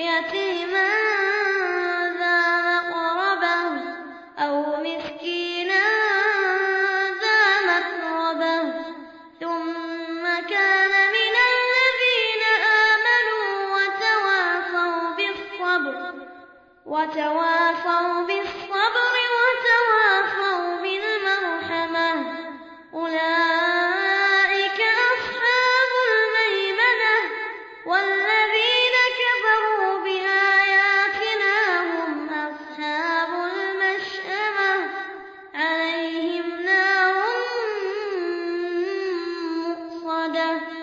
يتيما ذا مقربة أو مسكينا ذا متربة ثم كان من الذين آمنوا وتواصوا بالصبر وتواصوا بالصبر مفرده